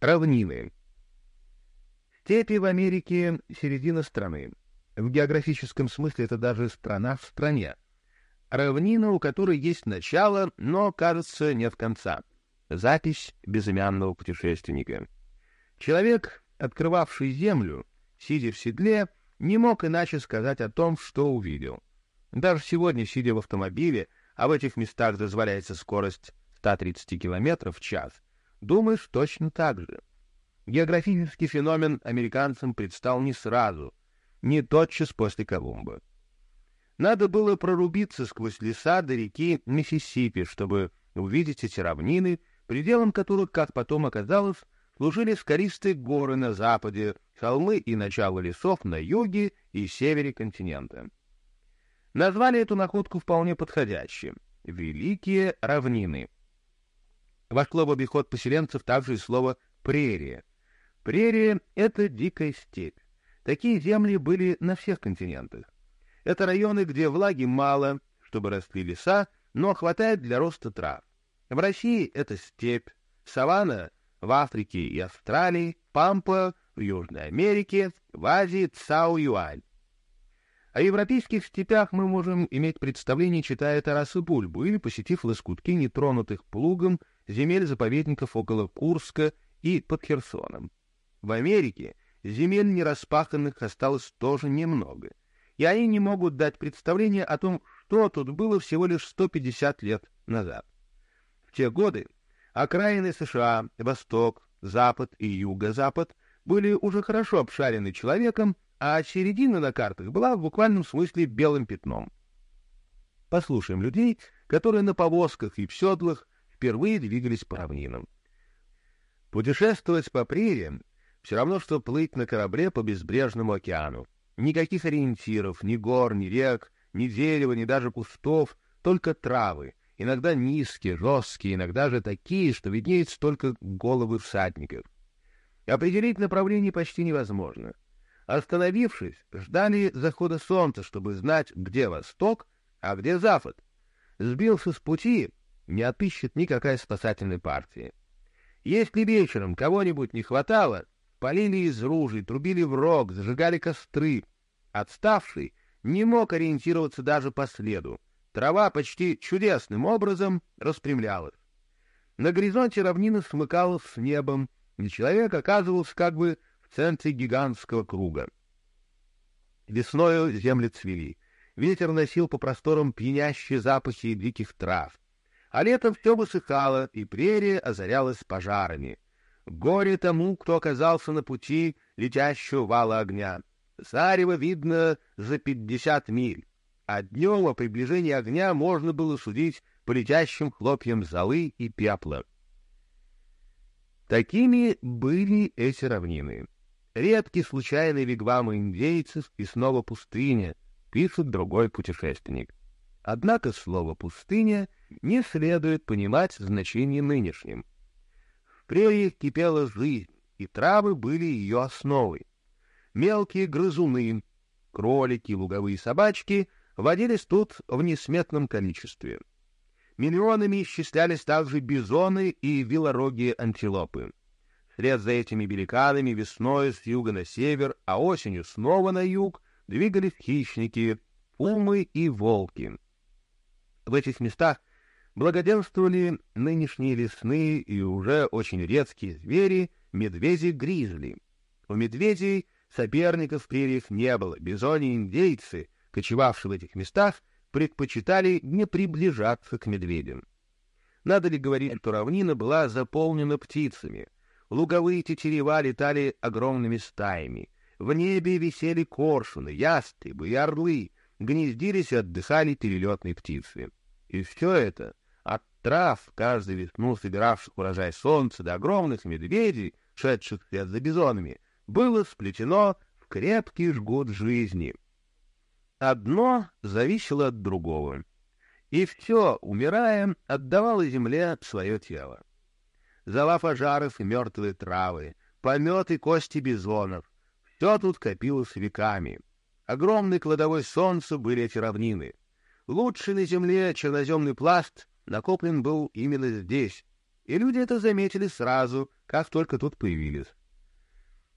Равнины. Степи в Америке — середина страны. В географическом смысле это даже страна в стране. Равнина, у которой есть начало, но, кажется, нет конца. Запись безымянного путешественника. Человек, открывавший землю, сидя в седле, не мог иначе сказать о том, что увидел. Даже сегодня, сидя в автомобиле, а в этих местах дозволяется скорость 130 км в час, думаешь точно так же. Географический феномен американцам предстал не сразу, не тотчас после Колумба. Надо было прорубиться сквозь леса до реки Миссисипи, чтобы увидеть эти равнины, пределом которых, как потом оказалось, служили скористые горы на западе, холмы и начало лесов на юге и севере континента. Назвали эту находку вполне подходящим — «Великие равнины». Вошло в обиход поселенцев также и слово «прерия». Прерия — это дикая степь. Такие земли были на всех континентах. Это районы, где влаги мало, чтобы росли леса, но хватает для роста трав. В России это степь, саванна в Африке и Австралии, пампа в Южной Америке, в Азии Цао-Юань. О европейских степях мы можем иметь представление, читая Тараса Бульбу или посетив лоскутки нетронутых плугом земель заповедников около Курска и под Херсоном. В Америке земель нераспаханных осталось тоже немного, и они не могут дать представление о том, что тут было всего лишь 150 лет назад. В те годы окраины США, Восток, Запад и Юго-Запад были уже хорошо обшарены человеком, а середина на картах была в буквальном смысле белым пятном. Послушаем людей, которые на повозках и в седлах впервые двигались по равнинам. Путешествовать по прериям все равно, что плыть на корабле по безбрежному океану. Никаких ориентиров, ни гор, ни рек, ни дерева, ни даже кустов, только травы, иногда низкие, жесткие, иногда же такие, что виднеются только головы всадников. Определить направление почти невозможно. Остановившись, ждали захода солнца, чтобы знать, где восток, а где запад. Сбился с пути, не отыщет никакая спасательная партия. Если вечером кого-нибудь не хватало, Полили из ружей, трубили в рог, зажигали костры. Отставший не мог ориентироваться даже по следу. Трава почти чудесным образом распрямлялась. На горизонте равнина смыкалась с небом, и человек оказывался как бы в центре гигантского круга. Весною земли цвели. Ветер носил по просторам пьянящие запахи диких трав. А летом все высыхало, и прерия озарялась пожарами — Горе тому, кто оказался на пути летящего вала огня. Зарево видно за пятьдесят миль, а днем о приближении огня можно было судить по летящим хлопьям золы и пепла. Такими были эти равнины. Редкие случайные вигвамы индейцев и снова пустыня, пишет другой путешественник. Однако слово «пустыня» не следует понимать в значении нынешнем — прериях кипела жизнь, и травы были ее основой. Мелкие грызуны, кролики, луговые собачки водились тут в несметном количестве. Миллионами исчислялись также бизоны и велорогие антилопы. Вслед за этими великанами весной с юга на север, а осенью снова на юг двигались хищники, пумы и волки. В этих местах благоденствовали нынешние лесные и уже очень редкие звери, медведи-гризли. У медведей соперников в прериях не было, бизони-индейцы, кочевавшие в этих местах, предпочитали не приближаться к медведям. Надо ли говорить, что равнина была заполнена птицами? Луговые тетерева летали огромными стаями. В небе висели коршуны, ястребы и орлы, гнездились и отдыхали перелетные птицы. И все это от трав, каждый весну собиравших урожай солнца, до огромных медведей, шедших вслед за бизонами, было сплетено в крепкий жгут жизни. Одно зависело от другого, и все, умирая, отдавало земле свое тело. Зала пожаров и мертвые травы, помет и кости бизонов — все тут копилось веками. Огромный кладовой солнца были эти равнины. Лучший на земле черноземный пласт накоплен был именно здесь. и люди это заметили сразу, как только тут появились.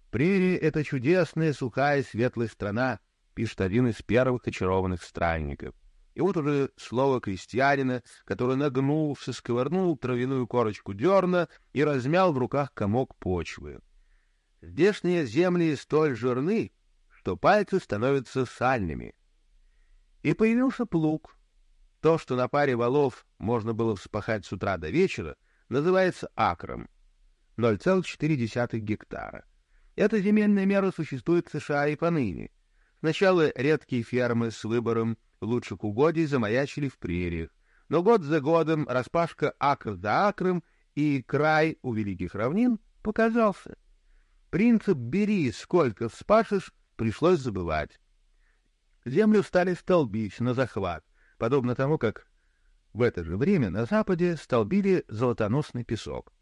«Прерия — это чудесная, сухая, светлая страна», — пишет один из первых очарованных странников. И вот уже слово крестьянина, который нагнулся, сковырнул травяную корочку дерна и размял в руках комок почвы. Здешние земли столь жирны, что пальцы становятся сальными. И появился плуг. То, что на паре валов можно было вспахать с утра до вечера, называется акром — 0,4 гектара. Эта земельная мера существует в США и поныне. Сначала редкие фермы с выбором лучших угодий замаячили в прериях, но год за годом распашка акр за акром и край у великих равнин показался. Принцип «бери, сколько вспашешь» пришлось забывать. Землю стали столбить на захват, подобно тому, как в это же время на западе столбили золотоносный песок.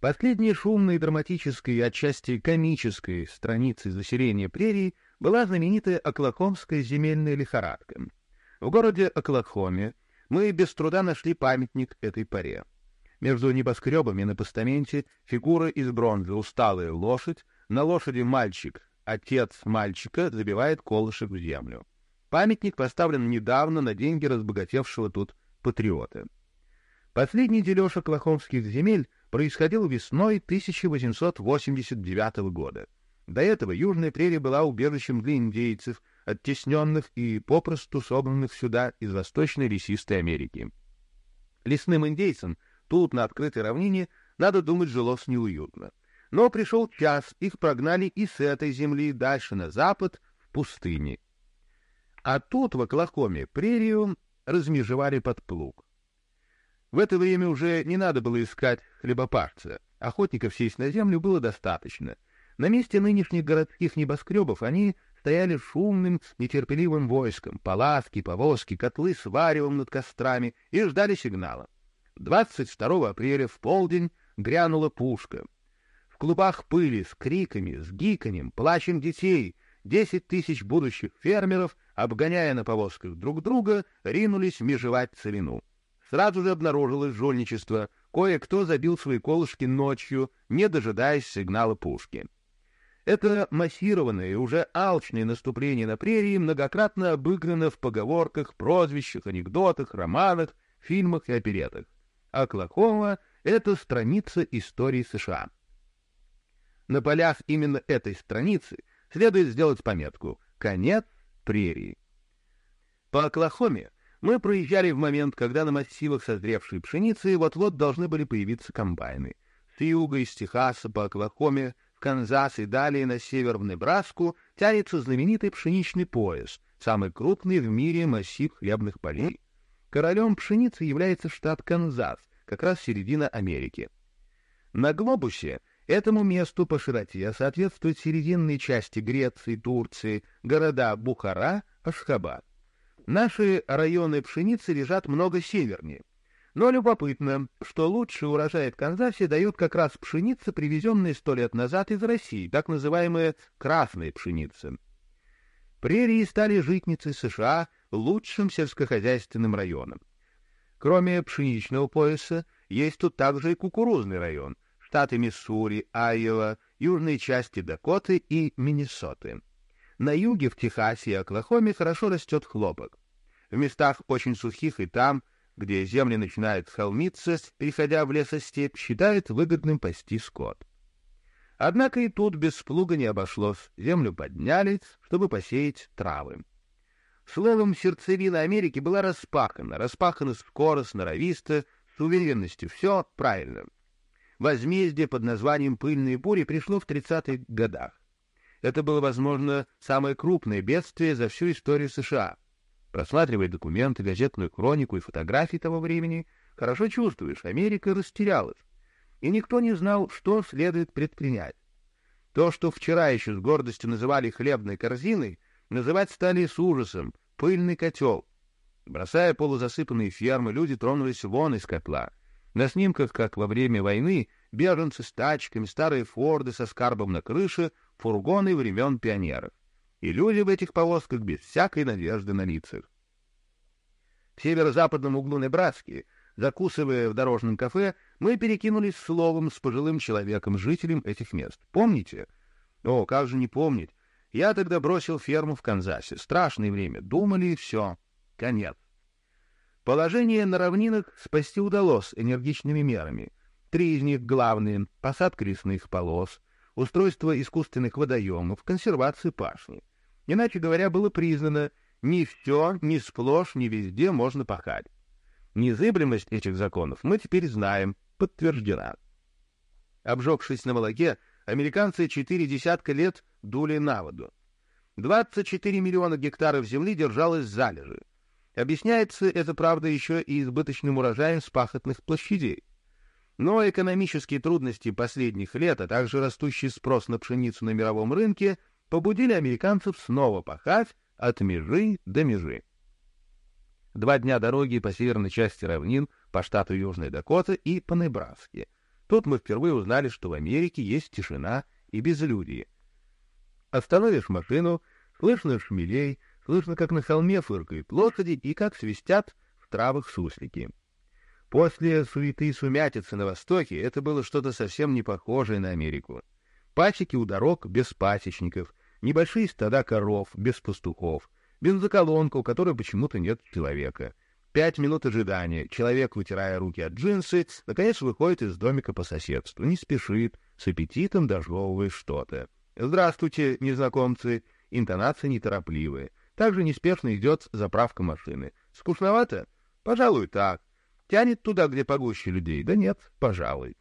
Последней шумной, драматической и отчасти комической страницей заселения прерий была знаменитая Оклахомская земельная лихорадка. В городе Оклахоме мы без труда нашли памятник этой паре. Между небоскребами на постаменте фигура из бронзы, усталая лошадь, на лошади мальчик, отец мальчика забивает колышек в землю. Памятник поставлен недавно на деньги разбогатевшего тут патриота. Последний дележ оклахомских земель происходил весной 1889 года. До этого Южная прерия была убежищем для индейцев, оттесненных и попросту собранных сюда из Восточной лесистой Америки. Лесным индейцам тут, на открытой равнине, надо думать, жилось неуютно. Но пришел час, их прогнали и с этой земли дальше на запад, в пустыне. А тут, в Оклахоме, прерию размежевали под плуг. В это время уже не надо было искать хлебопашца. Охотников сесть на землю было достаточно. На месте нынешних городских небоскребов они стояли шумным, нетерпеливым войском, палатки, повозки, котлы с варевом над кострами и ждали сигнала. 22 апреля в полдень грянула пушка. Клубах пыли с криками, с гиканьем, плачем детей десять тысяч будущих фермеров, обгоняя на повозках друг друга, ринулись межевать целину. Сразу же обнаружилось жульничество. Кое-кто забил свои колышки ночью, не дожидаясь сигнала пушки. Это массированное и уже алчное наступление на прерии многократно обыграно в поговорках, прозвищах, анекдотах, романах, фильмах и оперетах. Оклахома — это страница истории США. На полях именно этой страницы следует сделать пометку «Конец прерии». По Оклахоме мы проезжали в момент, когда на массивах созревшей пшеницы вот-вот должны были появиться комбайны. С юга, из Техаса, по Оклахоме, в Канзас и далее на север в Небраску тянется знаменитый пшеничный пояс, самый крупный в мире массив хлебных полей. Королем пшеницы является штат Канзас, как раз середина Америки. На глобусе этому месту по широте соответствуют серединной части Греции, Турции, города Бухара, Ашхабад. Наши районы пшеницы лежат много севернее. Но любопытно, что лучший урожай в Канзасе дают как раз пшеница, привезенная сто лет назад из России, так называемая красная пшеница. Прерии стали житницей США лучшим сельскохозяйственным районом. Кроме пшеничного пояса, есть тут также и кукурузный район, штаты Миссури, Айова, южные части Дакоты и Миннесоты. На юге, в Техасе и Оклахоме, хорошо растет хлопок. В местах очень сухих и там, где земли начинают холмиться, переходя в лесостепь, считают выгодным пасти скот. Однако и тут без плуга не обошлось, землю подняли, чтобы посеять травы. Словом, сердцевина Америки была распахана, распахана скоро, сноровисто, с уверенностью, все правильно. Возмездие под названием «Пыльные бури» пришло в 30-х годах. Это было, возможно, самое крупное бедствие за всю историю США — Просматривая документы, газетную хронику и фотографии того времени, хорошо чувствуешь, Америка растерялась, и никто не знал, что следует предпринять. То, что вчера еще с гордостью называли хлебной корзиной, называть стали с ужасом пыльный котел. Бросая полузасыпанные фермы, люди тронулись вон из котла. На снимках, как во время войны, беженцы с тачками, старые форды со скарбом на крыше, фургоны времен пионеров и люди в этих повозках без всякой надежды на лицах. В северо-западном углу Небраски Закусывая в дорожном кафе, мы перекинулись словом с пожилым человеком, жителем этих мест. Помните? О, как же не помнить. Я тогда бросил ферму в Канзасе. Страшное время. Думали, и все. Конец. Положение на равнинах спасти удалось энергичными мерами. Три из них главные — посадка лесных полос, устройство искусственных водоемов, консервация пашни. Иначе говоря, было признано, не все, не сплошь, не везде можно пахать. Незыблемость этих законов мы теперь знаем, подтверждена. Обжегшись на молоке, американцы четыре десятка лет дули на воду. 24 миллиона гектаров земли держалось залежи. Объясняется это, правда, еще и избыточным урожаем с пахотных площадей. Но экономические трудности последних лет, а также растущий спрос на пшеницу на мировом рынке побудили американцев снова пахать от межи до межи. Два дня дороги по северной части равнин, по штату Южная Дакота и по Небраске. Тут мы впервые узнали, что в Америке есть тишина и безлюдие. Остановишь машину, слышно шмелей, слышно, как на холме фыркают лошади и как свистят в травах суслики. После суеты и сумятицы на востоке это было что-то совсем не похожее на Америку. Пасеки у дорог без пасечников, небольшие стада коров без пастухов — бензоколонка, у которой почему-то нет человека. Пять минут ожидания. Человек, вытирая руки от джинсы, наконец выходит из домика по соседству. Не спешит, с аппетитом дожевывая что-то. «Здравствуйте, незнакомцы!» Интонация неторопливая. Также неспешно идет заправка машины. «Скучновато?» «Пожалуй, так. Тянет туда, где погуще людей?» «Да нет, пожалуй».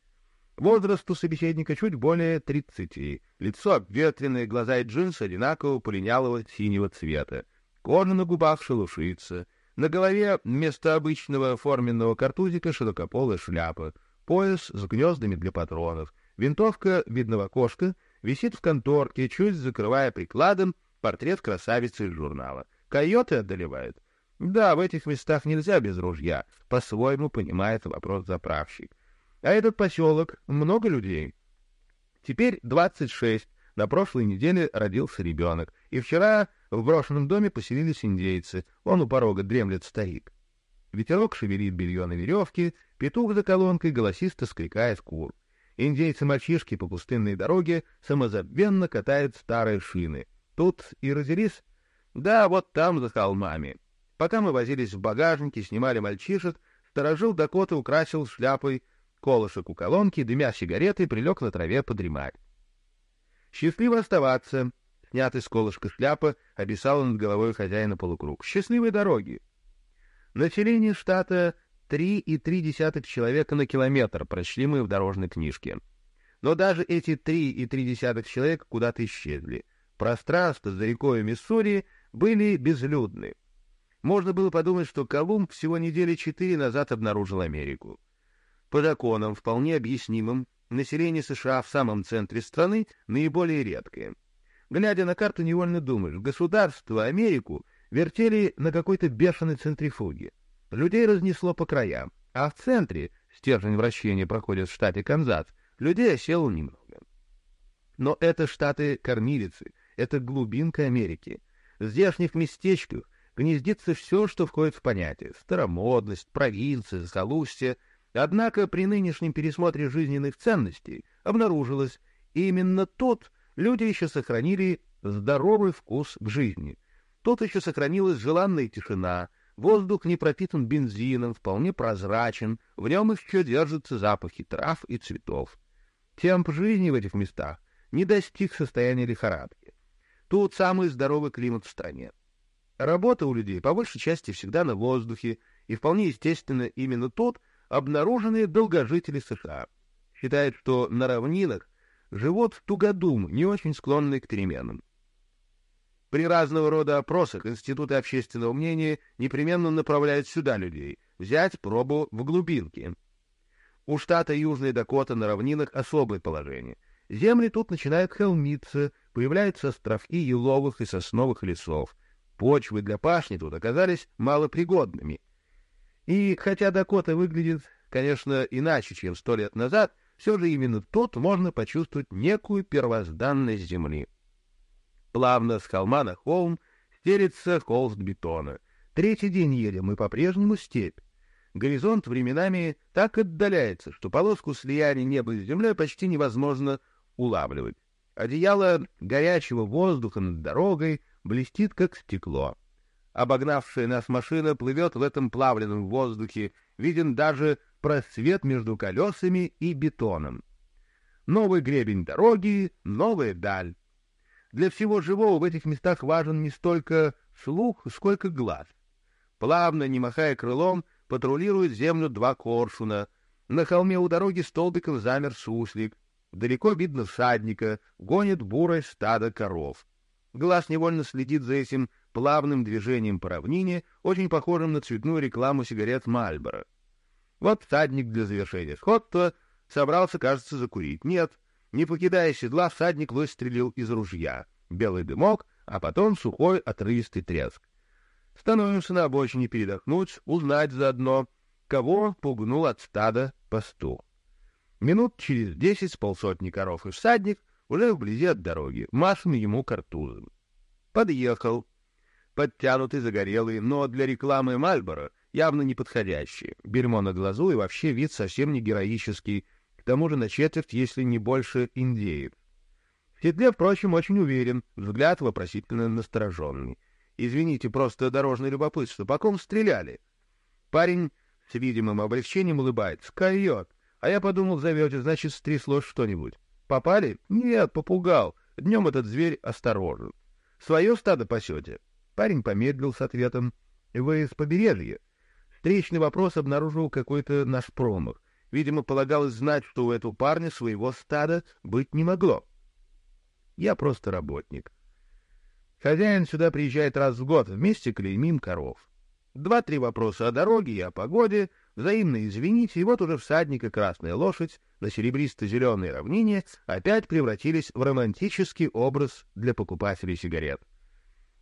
Возраст у собеседника чуть более тридцати. Лицо обветренное, глаза и джинсы одинаково полинялого синего цвета. Кожа на губах шелушится. На голове вместо обычного форменного картузика широкополая шляпа, пояс с гнездами для патронов, винтовка видного кошка висит в конторке, чуть закрывая прикладом портрет красавицы из журнала. Койоты одолевают. Да, в этих местах нельзя без ружья, по-своему понимает вопрос заправщик. А этот поселок, много людей. Теперь двадцать шесть, на прошлой неделе родился ребенок, и вчера в брошенном доме поселились индейцы, он у порога дремлет старик. Ветерок шевелит белье на веревке, петух за колонкой голосисто скрикает кур. Индейцы-мальчишки по пустынной дороге самозабвенно катают старые шины. Тут и разделись? Да, вот там, за холмами. Пока мы возились в багажнике, снимали мальчишек, сторожил Дакота украсил шляпой колышек у колонки, дымя сигареты, прилег на траве подремать. Счастливо оставаться, снятый с колышка шляпа, обещала над головой хозяина полукруг. «Счастливой дороги!» Население штата 3,3 человека на километр, прочли мы в дорожной книжке. Но даже эти 3,3 человека куда-то исчезли. Пространства за рекой Миссури были безлюдны. Можно было подумать, что Колумб всего недели четыре назад обнаружил Америку. По законам, вполне объяснимым, население США в самом центре страны наиболее редкое — Глядя на карту, невольно думаешь, государство, Америку, вертели на какой-то бешеной центрифуге. Людей разнесло по краям, а в центре, стержень вращения проходит в штате Канзас, людей осело немного. Но это штаты-кормилицы, это глубинка Америки. В здешних местечках гнездится все, что входит в понятие — старомодность, провинция, захолустье. Однако при нынешнем пересмотре жизненных ценностей обнаружилось именно тот, люди еще сохранили здоровый вкус к жизни. Тут еще сохранилась желанная тишина, воздух не пропитан бензином, вполне прозрачен, в нем еще держатся запахи трав и цветов. Темп жизни в этих местах не достиг состояния лихорадки. Тут самый здоровый климат в стране. Работа у людей по большей части всегда на воздухе, и вполне естественно именно тут обнаруженные долгожители США. Считают, что на равнинах живут тугодум, не очень склонный к переменам. При разного рода опросах институты общественного мнения непременно направляют сюда людей, взять пробу в глубинке. У штата Южная Дакота на равнинах особое положение. Земли тут начинают холмиться, появляются островки еловых и сосновых лесов. Почвы для пашни тут оказались малопригодными. И хотя Дакота выглядит, конечно, иначе, чем сто лет назад, все же именно тут можно почувствовать некую первозданность земли. Плавно с холма на холм стелится холст бетона. Третий день едем, и по-прежнему степь. горизонт временами так отдаляется, что полоску слияния неба с землей почти невозможно улавливать. Одеяло горячего воздуха над дорогой блестит, как стекло. Обогнавшая нас машина плывет в этом плавленном воздухе, виден даже просвет между колесами и бетоном. Новый гребень дороги, новая даль. Для всего живого в этих местах важен не столько слух, сколько глаз. Плавно, не махая крылом, патрулирует землю два коршуна. На холме у дороги столбиком замер суслик. Далеко видно всадника, гонит бурое стадо коров. Глаз невольно следит за этим плавным движением по равнине, очень похожим на цветную рекламу сигарет Мальборо. Вот всадник для завершения сходства собрался, кажется, закурить. Нет, не покидая седла, всадник выстрелил из ружья. Белый дымок, а потом сухой отрывистый треск. Становимся на обочине передохнуть, узнать заодно, кого пугнул от стада пастух. Минут через десять с полсотни коров и всадник уже вблизи от дороги, машем ему картузом. Подъехал. Подтянутый, загорелый, но для рекламы Мальборо явно неподходящий. Бельмо на глазу и вообще вид совсем не героический, к тому же на четверть, если не больше, индеев. В седле, впрочем, очень уверен, взгляд вопросительно настороженный. Извините, просто дорожное любопытство. По ком стреляли? Парень с видимым облегчением улыбается. Койот. А я подумал, зовете, значит, стряслось что-нибудь. Попали? Нет, попугал. Днем этот зверь осторожен. Свое стадо пасете? Парень помедлил с ответом. Вы с побережья? Встречный вопрос обнаружил какой-то наш промах. Видимо, полагалось знать, что у этого парня своего стада быть не могло. Я просто работник. Хозяин сюда приезжает раз в год, вместе клеймим коров. Два-три вопроса о дороге и о погоде, взаимно извините, и вот уже всадник и красная лошадь на серебристо-зеленой равнине опять превратились в романтический образ для покупателей сигарет.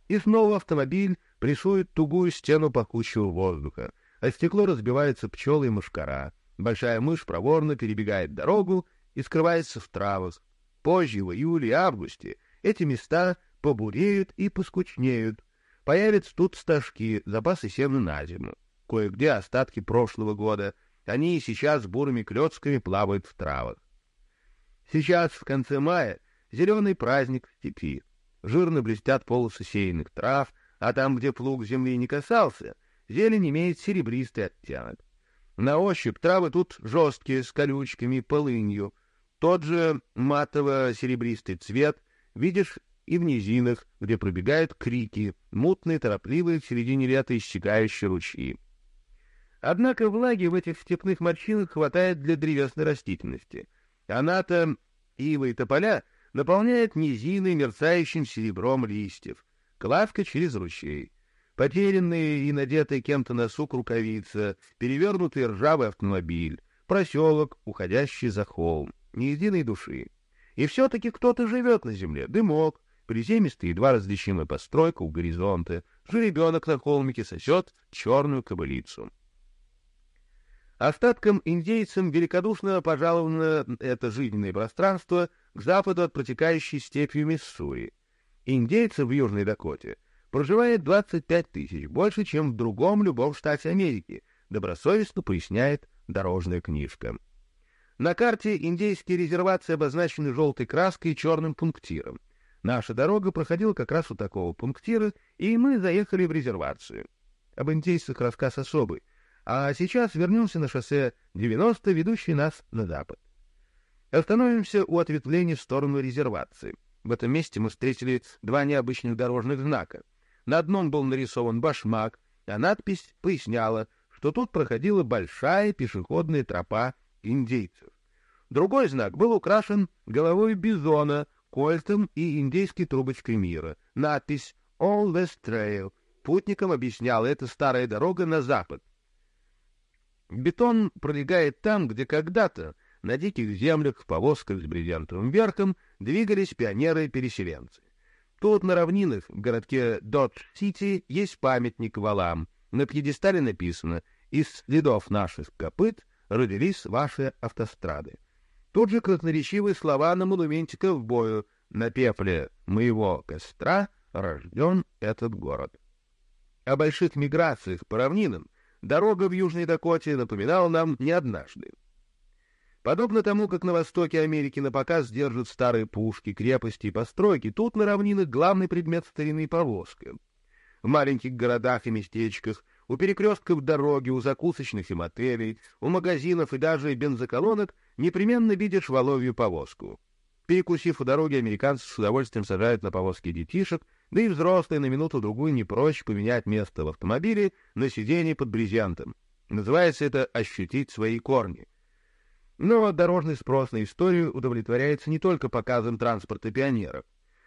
И снова автомобиль прессует тугую стену пахучего воздуха, а стекло разбивается пчелы и мушкара. Большая мышь проворно перебегает дорогу и скрывается в травах. Позже, в июле и августе, эти места побуреют и поскучнеют. Появятся тут стажки, запасы сена на зиму. Кое-где остатки прошлого года. Они и сейчас бурыми клетками плавают в травах. Сейчас, в конце мая, зеленый праздник в степи. Жирно блестят полосы сеянных трав, а там, где плуг земли не касался, зелень имеет серебристый оттенок. На ощупь травы тут жесткие, с колючками, полынью. Тот же матово-серебристый цвет видишь и в низинах, где пробегают крики, мутные, торопливые в середине лета исчекающие ручьи. Однако влаги в этих степных морщинах хватает для древесной растительности. Она-то, ивы и тополя, наполняет низины мерцающим серебром листьев, клавка через ручей. Потерянные и надетые кем-то на сук рукавица, перевернутый ржавый автомобиль, проселок, уходящий за холм, ни единой души. И все-таки кто-то живет на земле, дымок, приземистая, едва различимая постройка у горизонта, жеребенок на холмике сосет черную кобылицу. Остаткам индейцам великодушно пожаловано это жизненное пространство к западу от протекающей степью Миссури. Индейцев в Южной Дакоте проживает 25 тысяч, больше, чем в другом любом штате Америки, добросовестно поясняет дорожная книжка. На карте индейские резервации обозначены желтой краской и черным пунктиром. Наша дорога проходила как раз у такого пунктира, и мы заехали в резервацию. Об индейцах рассказ особый. А сейчас вернемся на шоссе 90, ведущий нас на запад. Остановимся у ответвления в сторону резервации. В этом месте мы встретили два необычных дорожных знака. На одном был нарисован башмак, а надпись поясняла, что тут проходила большая пешеходная тропа индейцев. Другой знак был украшен головой бизона — кольтом и индейской трубочкой мира. Надпись «All West Trail». Путникам объясняла, это старая дорога на запад. Бетон пролегает там, где когда-то на диких землях в повозках с брезентовым верхом двигались пионеры-переселенцы. Тут на равнинах в городке Додж-Сити есть памятник валам. На пьедестале написано «Из следов наших копыт родились ваши автострады». Тут же красноречивые слова на монументе ковбою «На пепле моего костра рожден этот город». О больших миграциях по равнинам дорога в Южной Дакоте напоминала нам не однажды. Подобно тому, как на востоке Америки на показ держат старые пушки, крепости и постройки, тут на равнинах главный предмет старины — повозка. В маленьких городах и местечках, у перекрестков дороги, у закусочных и мотелей, у магазинов и даже бензоколонок непременно видишь воловью повозку. Перекусив у дороги, американцы с удовольствием сажают на повозки детишек, да и взрослые на минуту-другую не прочь поменять место в автомобиле на сиденье под брезентом. Называется это «ощутить свои корни». Но дорожный спрос на историю удовлетворяется не только показом транспорта пионеров.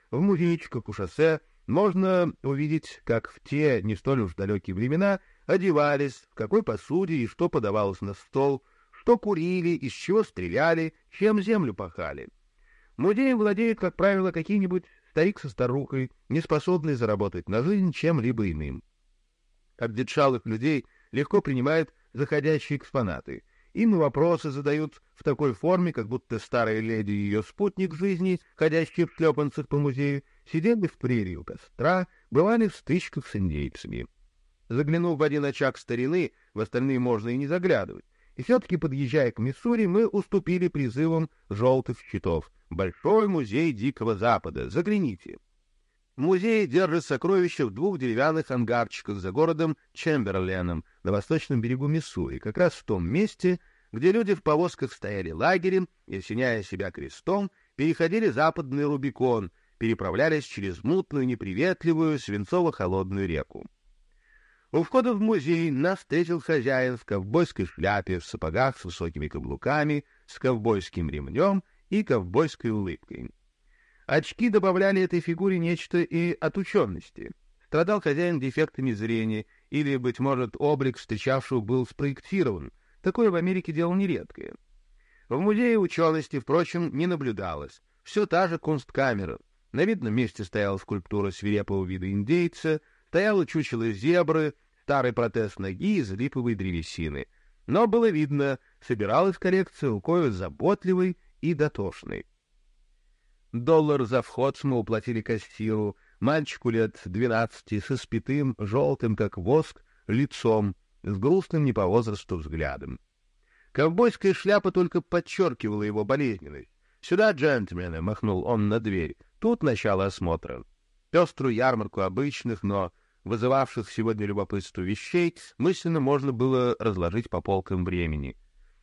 В музейчиках у шоссе можно увидеть, как в те не столь уж далекие времена одевались, в какой посуде и что подавалось на стол, что курили, из чего стреляли, чем землю пахали. Музеем владеют, как правило, какие-нибудь старик со старухой, не способные заработать на жизнь чем-либо иным. Обветшалых людей легко принимают заходящие экспонаты — им вопросы задают в такой форме, как будто старая леди и ее спутник жизни, ходящие в шлепанцах по музею, сидели в прерии у костра, бывали в стычках с индейцами. Заглянув в один очаг старины, в остальные можно и не заглядывать. И все-таки, подъезжая к Миссури, мы уступили призывам желтых щитов. «Большой музей Дикого Запада! Загляните!» Музей держит сокровища в двух деревянных ангарчиках за городом Чемберленом на восточном берегу Миссури, как раз в том месте, где люди в повозках стояли лагерем и, осеняя себя крестом, переходили западный Рубикон, переправлялись через мутную, неприветливую, свинцово-холодную реку. У входа в музей нас встретил хозяин в ковбойской шляпе, в сапогах с высокими каблуками, с ковбойским ремнем и ковбойской улыбкой. Очки добавляли этой фигуре нечто и отученности. Страдал хозяин дефектами зрения, или, быть может, облик встречавшего был спроектирован. Такое в Америке дело нередкое. В музее учености, впрочем, не наблюдалось. Все та же кунсткамера. На видном месте стояла скульптура свирепого вида индейца, стояла чучело зебры, старый протез ноги из липовой древесины. Но было видно, собиралась коллекция рукой заботливой и дотошной. Доллар за вход мы уплатили кассиру, мальчику лет двенадцати, со спитым, желтым, как воск, лицом, с грустным не по возрасту взглядом. Ковбойская шляпа только подчеркивала его болезненность. «Сюда, джентльмены!» — махнул он на дверь. «Тут начало осмотра». Пеструю ярмарку обычных, но вызывавших сегодня любопытство вещей мысленно можно было разложить по полкам времени.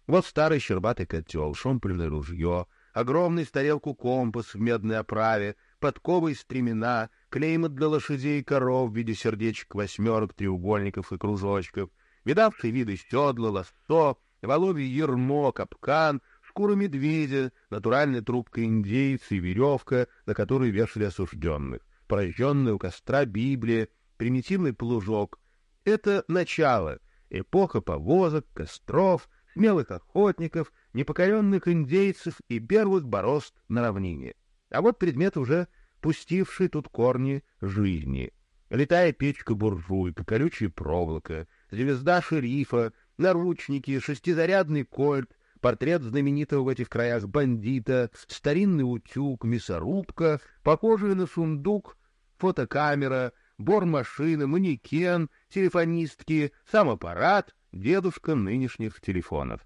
Вот старый щербатый котел, шомпольное ружье — огромный с компас в медной оправе, подковы из стремена, клейма для лошадей и коров в виде сердечек, восьмерок, треугольников и кружочков, видавшие виды седла, лассо, воловье ермо, капкан, шкура медведя, натуральная трубка индейца и веревка, на которой вешали осужденных, прожженная у костра Библия, примитивный плужок. Это начало, эпоха повозок, костров, смелых охотников, непокоренных индейцев и первых борозд на равнине. А вот предмет уже пустивший тут корни жизни. Летая печка-буржуйка, колючая проволока, звезда шерифа, наручники, шестизарядный кольт, портрет знаменитого в этих краях бандита, старинный утюг, мясорубка, похожий на сундук, фотокамера, бормашина, манекен, телефонистки, сам аппарат, дедушка нынешних телефонов.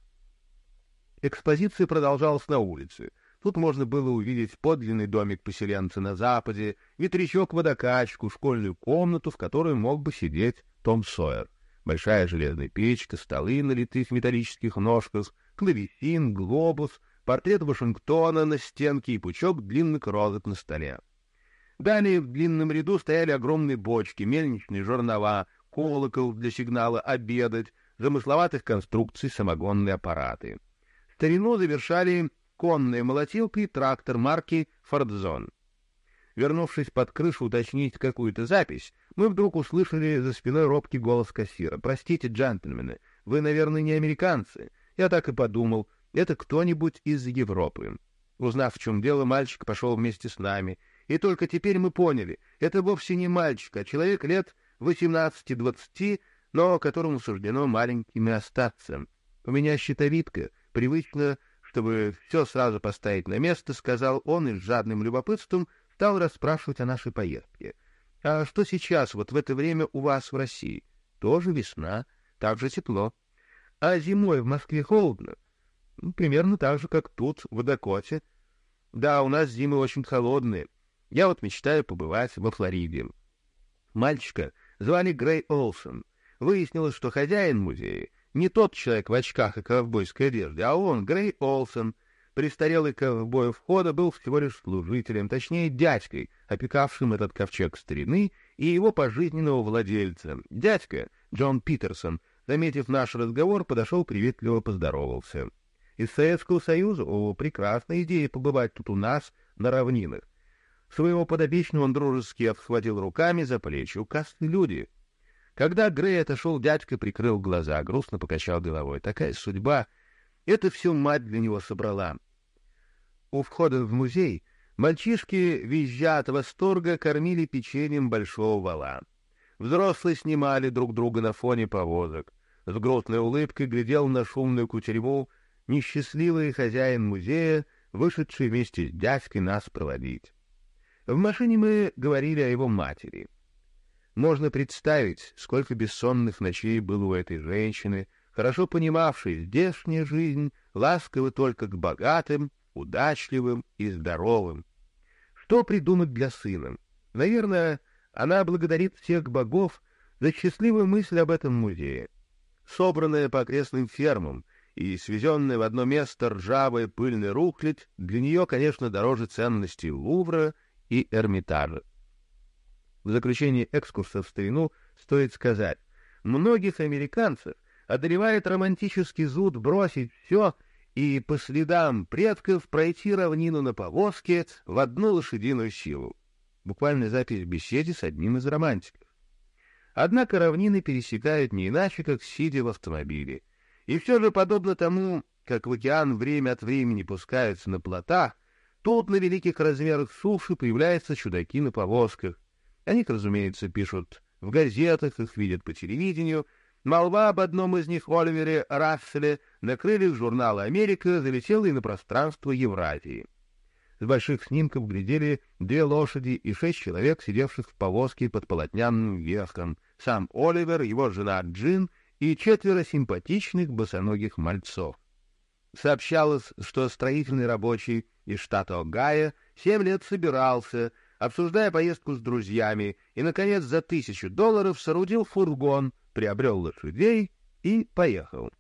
Экспозиция продолжалась на улице. Тут можно было увидеть подлинный домик поселенца на западе, ветрячок-водокачку, школьную комнату, в которой мог бы сидеть Том Сойер. Большая железная печка, столы на литых металлических ножках, клавесин, глобус, портрет Вашингтона на стенке и пучок длинных розок на столе. Далее в длинном ряду стояли огромные бочки, мельничные жернова, колокол для сигнала «обедать», замысловатых конструкций самогонные аппараты. Старину завершали конная молотилка и трактор марки «Фордзон». Вернувшись под крышу уточнить какую-то запись, мы вдруг услышали за спиной робкий голос кассира. «Простите, джентльмены, вы, наверное, не американцы». Я так и подумал, это кто-нибудь из Европы. Узнав, в чем дело, мальчик пошел вместе с нами. И только теперь мы поняли, это вовсе не мальчик, а человек лет 18-20, но которому суждено маленьким и остаться. У меня щитовидка — Привычно, чтобы все сразу поставить на место, сказал он и с жадным любопытством стал расспрашивать о нашей поездке. «А что сейчас, вот в это время у вас в России? Тоже весна. так же тепло. А зимой в Москве холодно. Ну, примерно так же, как тут, в Дакоте. Да, у нас зимы очень холодные. Я вот мечтаю побывать во Флориде. Мальчика звали Грей Олсон. Выяснилось, что хозяин музея не тот человек в очках и ковбойской одежде, а он, Грей Олсон, престарелый ковбой входа, был всего лишь служителем, точнее дядькой, опекавшим этот ковчег старины и его пожизненного владельца. Дядька, Джон Питерсон, заметив наш разговор, подошел приветливо поздоровался. Из Советского Союза? О, прекрасная идея побывать тут у нас, на равнинах. Своего подопечного он дружески обхватил руками за плечи. Указные люди. Когда Грей отошел, дядька прикрыл глаза, грустно покачал головой. Такая судьба. Это все мать для него собрала. У входа в музей мальчишки, визжа от восторга, кормили печеньем большого вала. Взрослые снимали друг друга на фоне повозок. С грустной улыбкой глядел на шумную кутерьму несчастливый хозяин музея, вышедший вместе с дядькой нас проводить. В машине мы говорили о его матери. Можно представить, сколько бессонных ночей было у этой женщины, хорошо понимавшей здешняя жизнь, ласковы только к богатым, удачливым и здоровым. Что придумать для сына? Наверное, она благодарит всех богов за счастливую мысль об этом музее. Собранная по окрестным фермам и свезенная в одно место ржавая пыльная рухлядь для нее, конечно, дороже ценностей Лувра и Эрмитажа. В заключении экскурса в старину стоит сказать, многих американцев одолевает романтический зуд бросить все и по следам предков пройти равнину на повозке в одну лошадиную силу. Буквальная запись в беседе с одним из романтиков. Однако равнины пересекают не иначе, как сидя в автомобиле. И все же, подобно тому, как в океан время от времени пускаются на плотах, тут на великих размерах суши появляются чудаки на повозках, о них, разумеется, пишут в газетах, их видят по телевидению. Молва об одном из них, Оливере Расселе, на крыльях журнала «Америка» залетела и на пространство Евразии. С больших снимков глядели две лошади и шесть человек, сидевших в повозке под полотняным верхом, сам Оливер, его жена Джин и четверо симпатичных босоногих мальцов. Сообщалось, что строительный рабочий из штата Огайо семь лет собирался, обсуждая поездку с друзьями, и, наконец, за тысячу долларов соорудил фургон, приобрел лошадей и поехал.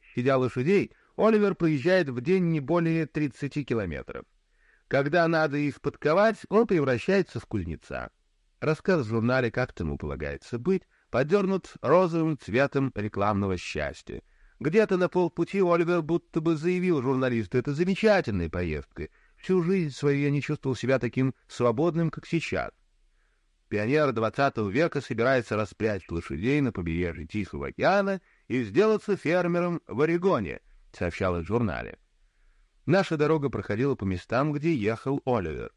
Щадя лошадей, Оливер проезжает в день не более 30 километров. Когда надо их подковать, он превращается в кузнеца. Рассказ в журнале «Как тому полагается быть» подернут розовым цветом рекламного счастья. Где-то на полпути Оливер будто бы заявил журналисту, это замечательная поездка, Всю жизнь свою я не чувствовал себя таким свободным, как сейчас. Пионер XX века собирается распрячь лошадей на побережье Тихого океана и сделаться фермером в Орегоне, сообщалось в журнале. Наша дорога проходила по местам, где ехал Оливер.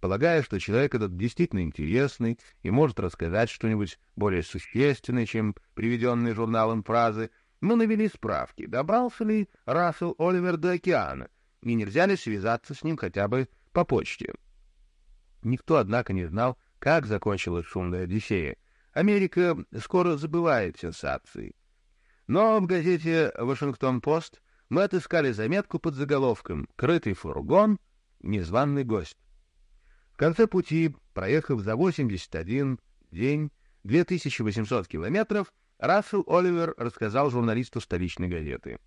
Полагая, что человек этот действительно интересный и может рассказать что-нибудь более существенное, чем приведенные журналом фразы, мы навели справки, добрался ли Рассел Оливер до океана — и нельзя ли связаться с ним хотя бы по почте. Никто, однако, не знал, как закончилась шумная Одиссея. Америка скоро забывает сенсации. Но в газете «Вашингтон-Пост» мы отыскали заметку под заголовком «Крытый фургон. Незваный гость». В конце пути, проехав за 81 день, 2800 километров, Рассел Оливер рассказал журналисту столичной газеты.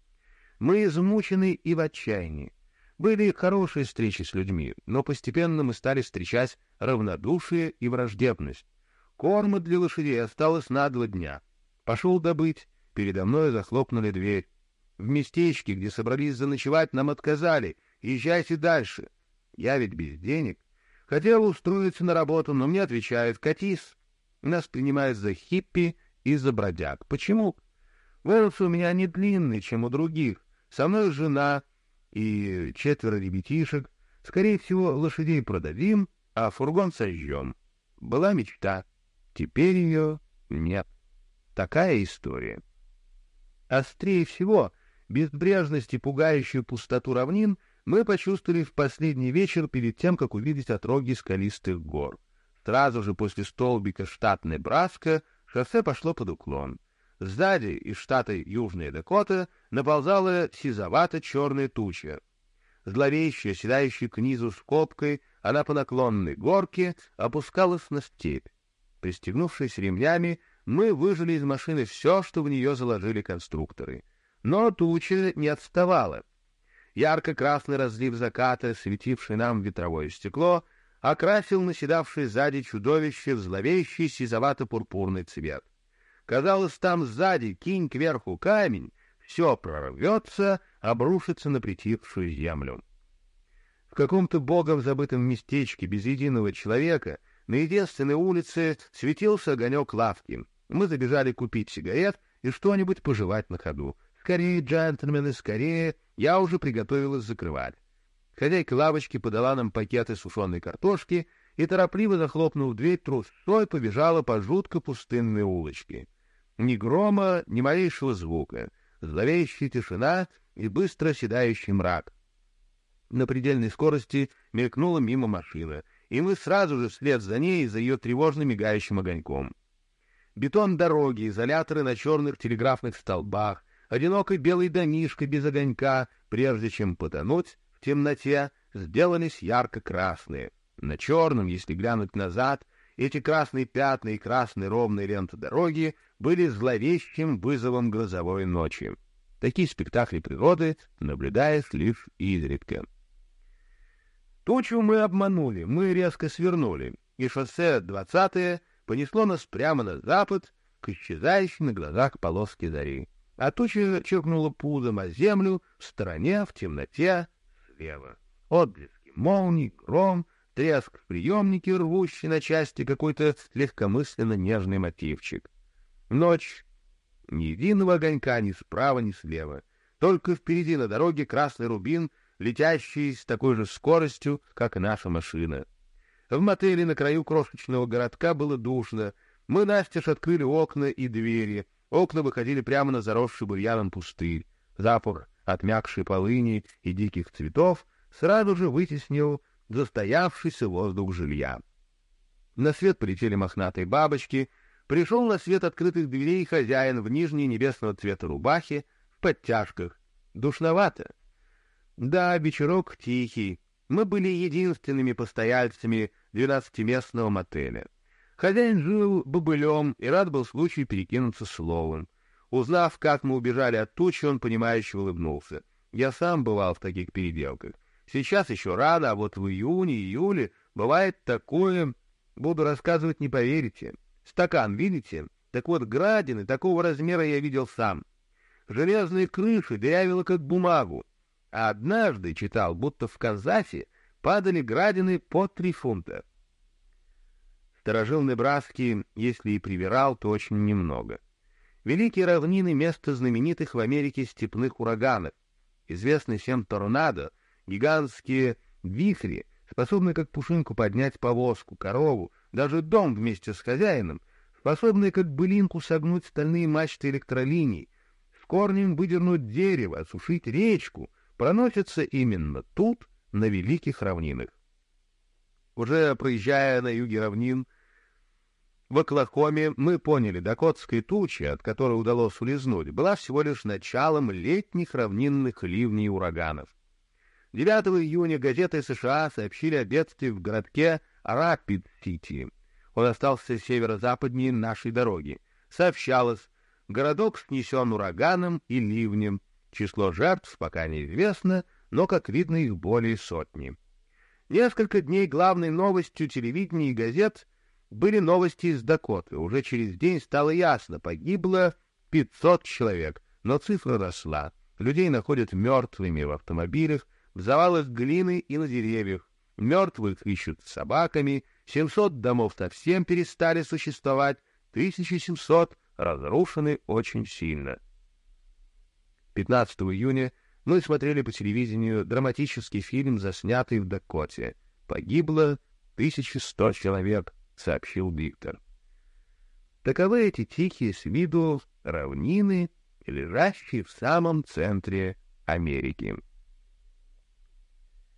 «Мы измучены и в отчаянии. Были хорошие встречи с людьми, но постепенно мы стали встречать равнодушие и враждебность. Корма для лошадей осталось на два дня. Пошел добыть, передо мной захлопнули дверь. В местечке, где собрались заночевать, нам отказали. Езжайте дальше. Я ведь без денег. Хотел устроиться на работу, но мне отвечают «катись». Нас принимают за хиппи и за бродяг. Почему? Волосы у меня не длинные, чем у других. Со мной жена — и четверо ребятишек. Скорее всего, лошадей продадим, а фургон сожжем. Была мечта. Теперь ее нет. Такая история. Острее всего, безбрежность и пугающую пустоту равнин мы почувствовали в последний вечер перед тем, как увидеть отроги скалистых гор. Сразу же после столбика штатной Браска шоссе пошло под уклон. Сзади, из штата Южная Дакота, наползала сизовато-черная туча. Зловещая, седающая к низу скобкой, она по наклонной горке опускалась на степь. Пристегнувшись ремнями, мы выжили из машины все, что в нее заложили конструкторы. Но туча не отставала. Ярко-красный разлив заката, светивший нам ветровое стекло, окрасил наседавший сзади чудовище в зловещий сизовато-пурпурный цвет. Казалось, там сзади, кинь кверху камень, все прорвется, обрушится на притихшую землю. В каком-то богом забытом местечке без единого человека на единственной улице светился огонек лавки. Мы забежали купить сигарет и что-нибудь пожевать на ходу. Скорее, джентльмены, скорее, я уже приготовилась закрывать. Хозяйка лавочки подала нам пакеты сушеной картошки и, торопливо захлопнув дверь, трусцой побежала по жутко пустынной улочке. Ни грома, ни малейшего звука, зловещая тишина и быстро оседающий мрак. На предельной скорости мелькнула мимо машина, и мы сразу же вслед за ней за ее тревожно мигающим огоньком. Бетон дороги, изоляторы на черных телеграфных столбах, одинокий белый домишко без огонька, прежде чем потонуть в темноте, сделались ярко-красные. На черном, если глянуть назад, эти красные пятна и красные ровные ленты дороги были зловещим вызовом грозовой ночи. Такие спектакли природы наблюдаешь лишь изредка. Тучу мы обманули, мы резко свернули, и шоссе 20 понесло нас прямо на запад к исчезающей на глазах полоске зари. А туча черкнула пузом о землю в стороне, в темноте, слева. Отблески молний, гром, треск в приемнике, рвущий на части какой-то легкомысленно нежный мотивчик. Ночь. Ни единого огонька ни справа, ни слева. Только впереди на дороге красный рубин, летящий с такой же скоростью, как и наша машина. В мотеле на краю крошечного городка было душно. Мы настежь открыли окна и двери. Окна выходили прямо на заросший бурьяном пустырь. Запор отмякшей полыни и диких цветов сразу же вытеснил застоявшийся воздух жилья. На свет полетели мохнатые бабочки — пришел на свет открытых дверей хозяин в нижней небесного цвета рубахе, в подтяжках. Душновато. Да, вечерок тихий. Мы были единственными постояльцами двенадцатиместного мотеля. Хозяин жил бобылем и рад был случаю перекинуться словом. Узнав, как мы убежали от тучи, он, понимающе улыбнулся. Я сам бывал в таких переделках. Сейчас еще рано, а вот в июне-июле бывает такое... Буду рассказывать, не поверите. Стакан, видите? Так вот, градины такого размера я видел сам. Железные крыши дырявило как бумагу. А однажды читал, будто в Канзасе падали градины по три фунта. Сторожил Небраски, если и привирал, то очень немного. Великие равнины — место знаменитых в Америке степных ураганов. Известный всем торнадо, гигантские вихри, способные как пушинку поднять повозку, корову, даже дом вместе с хозяином, способные как былинку согнуть стальные мачты электролиний, с корнем выдернуть дерево, осушить речку, проносятся именно тут, на великих равнинах. Уже проезжая на юге равнин, в Оклахоме мы поняли, дакотская туча, от которой удалось улизнуть, была всего лишь началом летних равнинных ливней и ураганов. 9 июня газеты США сообщили о бедствии в городке Рапид-Сити. Он остался северо-западнее нашей дороги. Сообщалось, городок снесен ураганом и ливнем. Число жертв пока неизвестно, но, как видно, их более сотни. Несколько дней главной новостью телевидения и газет были новости из Дакоты. Уже через день стало ясно, погибло 500 человек, но цифра росла. Людей находят мертвыми в автомобилях, в завалах глины и на деревьях. Мертвых ищут собаками, 700 домов совсем перестали существовать, 1700 разрушены очень сильно. 15 июня мы смотрели по телевидению драматический фильм, заснятый в Дакоте. Погибло 1100 человек, сообщил Виктор. Таковы эти тихие с виду равнины, лежащие в самом центре Америки.